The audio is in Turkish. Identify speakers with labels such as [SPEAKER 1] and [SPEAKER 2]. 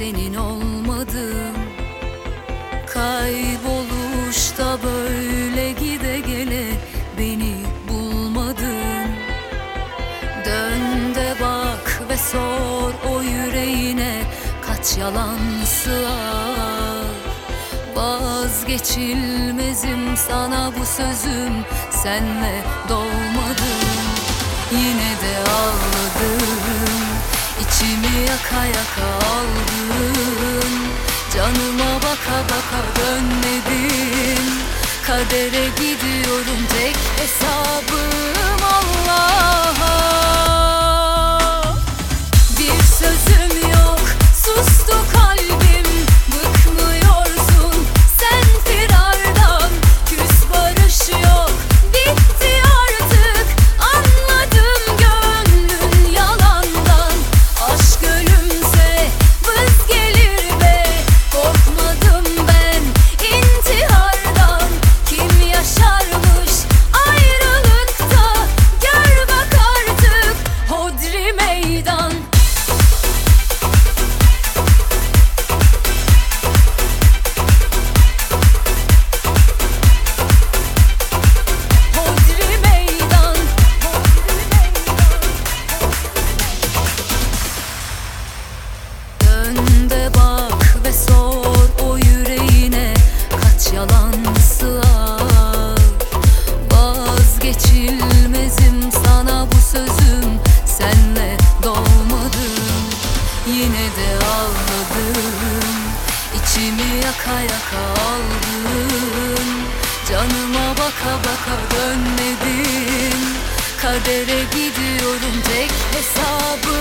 [SPEAKER 1] senin olmadım Kayboluşta böyle gide gele beni bulmadın. Dön de bak ve sor o yüreğine kaç yalan sığar. Vazgeçilmezim sana bu sözüm senle dolmadım Yine içimi yaka yaka aldın. Canıma baka baka dönmedim Kadere gidiyorum tek hesabım Yine de ağladım. İçimi yaka yaka aldın Canıma baka baka dönmedim. Kadere gidiyorum tek hesabım